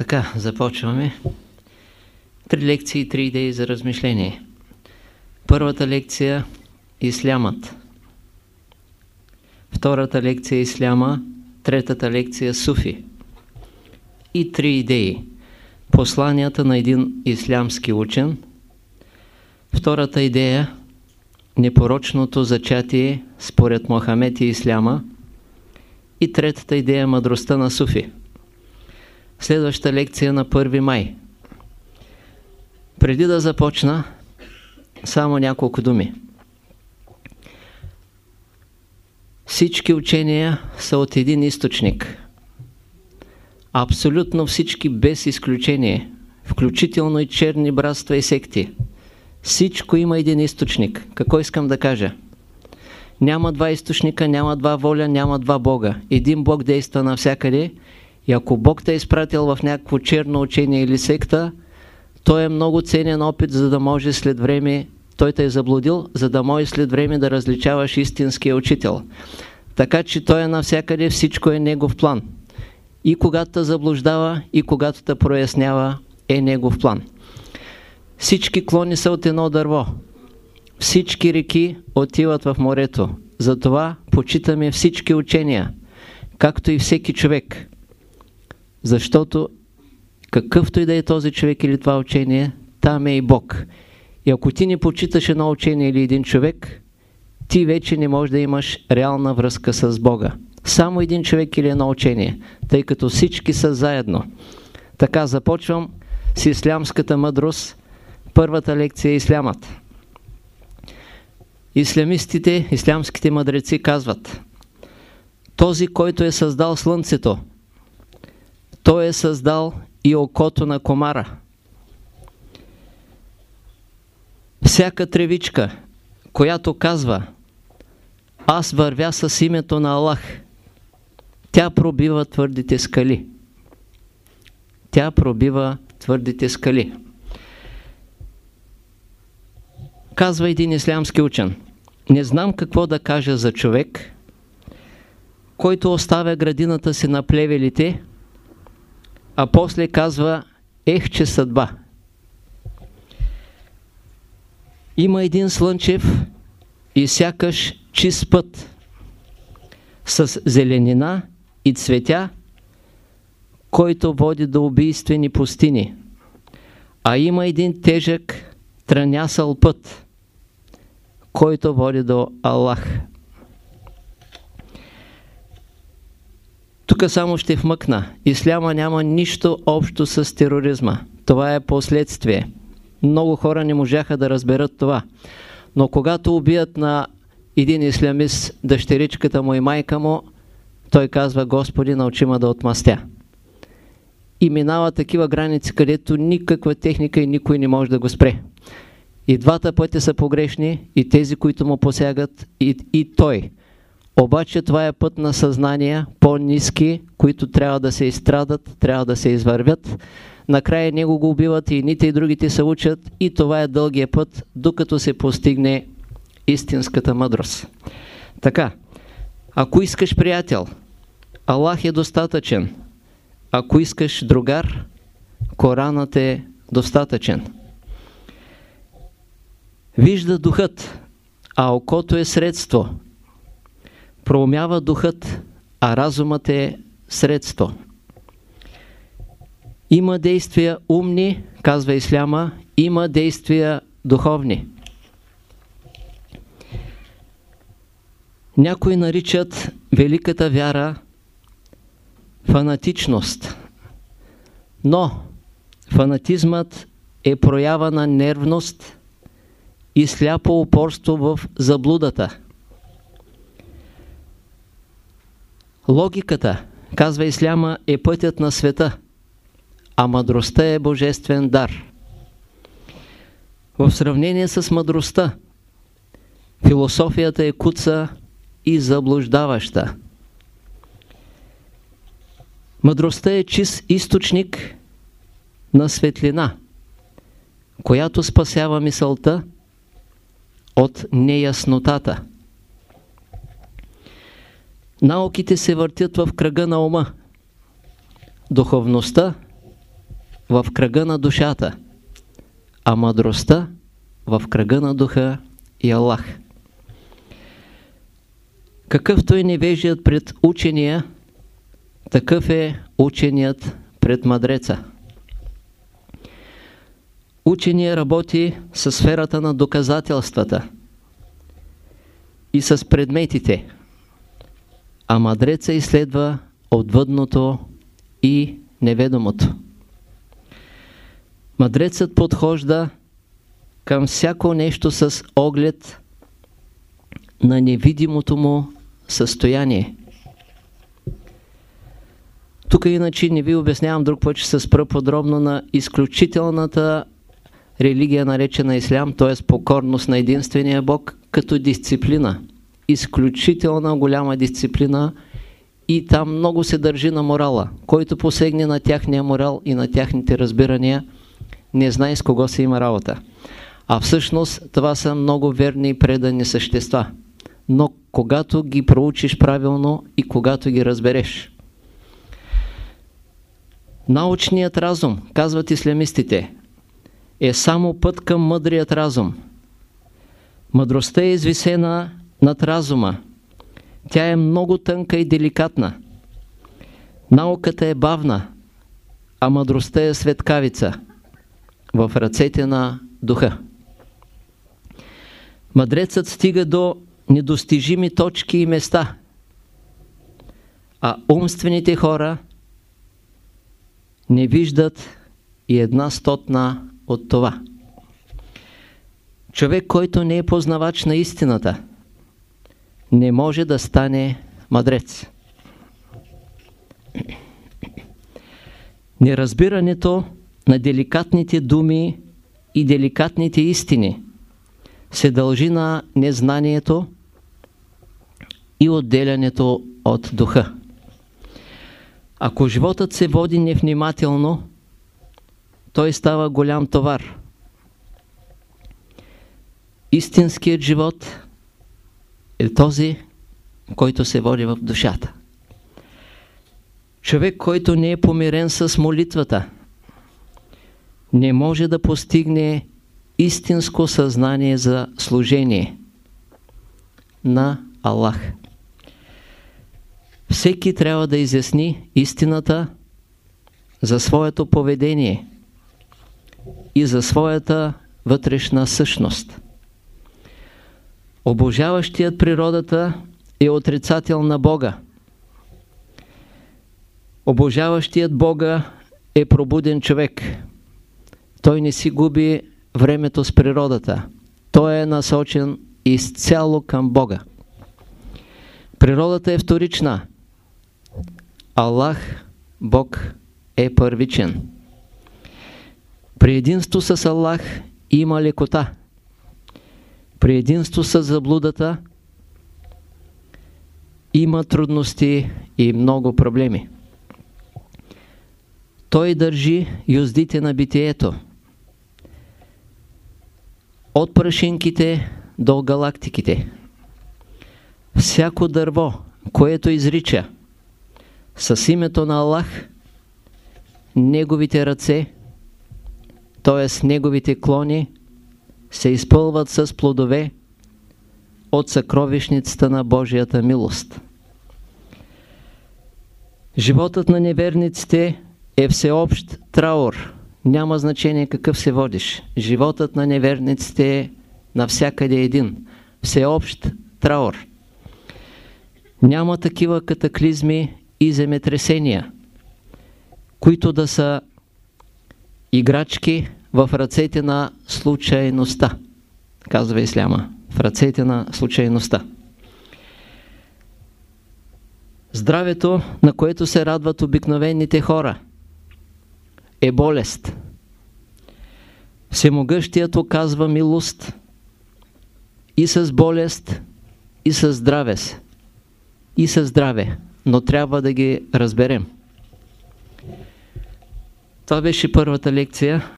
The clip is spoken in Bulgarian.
Така, започваме. Три лекции три идеи за размишление. Първата лекция – Ислямът. Втората лекция – Исляма. Третата лекция – Суфи. И три идеи. Посланията на един ислямски учен. Втората идея – непорочното зачатие според Мохамед и Исляма. И третата идея – мъдростта на Суфи. Следваща лекция на 1 май. Преди да започна, само няколко думи. Всички учения са от един източник. Абсолютно всички без изключение, включително и черни братства и секти. Всичко има един източник. Какво искам да кажа? Няма два източника, няма два воля, няма два Бога. Един Бог действа навсякъде и ако Бог те е изпратил в някакво черно учение или секта, той е много ценен опит, за да може след време, той те е заблудил, за да може след време да различаваш истинския учител. Така че той е навсякъде, всичко е негов план. И когато те заблуждава, и когато те прояснява, е негов план. Всички клони са от едно дърво. Всички реки отиват в морето. Затова почитаме всички учения, както и всеки човек. Защото какъвто и да е този човек или това учение, там е и Бог. И ако ти не почиташ едно учение или един човек, ти вече не можеш да имаш реална връзка с Бога. Само един човек или едно учение, тъй като всички са заедно. Така започвам с ислямската мъдрост. Първата лекция е ислямът. Ислямистите, ислямските мъдреци казват този, който е създал Слънцето, той е създал и окото на комара. Всяка тревичка, която казва аз вървя с името на Аллах, тя пробива твърдите скали. Тя пробива твърдите скали. Казва един ислямски учен, не знам какво да кажа за човек, който оставя градината си на плевелите, а после казва ех, че съдба. Има един слънчев и сякаш чист път с зеленина и цветя, който води до убийствени пустини. А има един тежък транясъл път, който води до Аллах. Тук само ще вмъкна. Исляма няма нищо общо с тероризма. Това е последствие. Много хора не можаха да разберат това. Но когато убият на един ислямист дъщеричката му и майка му, той казва, Господи, научи ме да отмъстя. И минава такива граници, където никаква техника и никой не може да го спре. И двата пъти са погрешни, и тези, които му посягат, и, и той. Обаче това е път на съзнания, по-низки, които трябва да се изстрадат, трябва да се извървят. Накрая него го убиват и едните и другите се учат и това е дългия път, докато се постигне истинската мъдрост. Така, ако искаш приятел, Аллах е достатъчен. Ако искаш другар, Коранът е достатъчен. Вижда духът, а окото е средство – проумява духът, а разумът е средство. Има действия умни, казва Исляма, има действия духовни. Някои наричат великата вяра фанатичност. Но фанатизмът е проява на нервност и сляпо упорство в заблудата. Логиката, казва Исляма, е пътят на света, а мъдростта е божествен дар. В сравнение с мъдростта, философията е куца и заблуждаваща. Мъдростта е чист източник на светлина, която спасява мисълта от неяснотата. Науките се въртят в кръга на ума. Духовността в кръга на душата, а мъдростта в кръга на духа и Аллах. Какъвто е невежият пред учения, такъв е ученият пред мъдреца. Учения работи с сферата на доказателствата и с предметите, а мъдреца изследва отвъдното и неведомото. Мъдрецът подхожда към всяко нещо с оглед на невидимото му състояние. Тук иначе не ви обяснявам друг път, че се спра подробно на изключителната религия, наречена Ислям, т.е. покорност на единствения Бог, като дисциплина. Изключителна голяма дисциплина и там много се държи на морала. Който посегне на тяхния морал и на тяхните разбирания, не знае с кого се има работа. А всъщност това са много верни и предани същества. Но когато ги проучиш правилно и когато ги разбереш. Научният разум, казват ислямистите, е само път към мъдрият разум. Мъдростта е извисена над разума. Тя е много тънка и деликатна. Науката е бавна, а мъдростта е светкавица в ръцете на духа. Мъдрецът стига до недостижими точки и места, а умствените хора не виждат и една стотна от това. Човек, който не е познавач на истината, не може да стане мъдрец. Неразбирането на деликатните думи и деликатните истини се дължи на незнанието и отделянето от духа. Ако животът се води невнимателно, той става голям товар. Истинският живот е този, който се води в душата. Човек, който не е помирен с молитвата, не може да постигне истинско съзнание за служение на Аллах. Всеки трябва да изясни истината за своето поведение и за своята вътрешна същност. Обожаващият природата е отрицател на Бога. Обожаващият Бога е пробуден човек. Той не си губи времето с природата. Той е насочен изцяло към Бога. Природата е вторична. Аллах, Бог е първичен. При единство с Аллах има лекота. При единство с заблудата има трудности и много проблеми. Той държи юздите на битието. От прашинките до галактиките. Всяко дърво, което изрича с името на Аллах, неговите ръце, т.е. неговите клони, се изпълват с плодове от съкровищницата на Божията милост. Животът на неверниците е всеобщ траур. Няма значение какъв се водиш. Животът на неверниците е навсякъде един. Всеобщ траур. Няма такива катаклизми и земетресения, които да са играчки в ръцете на случайността, казва Исляма. В ръцете на случайността. Здравето, на което се радват обикновените хора, е болест. Всемогъщият оказва милост и с болест, и с здраве. И с здраве, но трябва да ги разберем. Това беше първата лекция.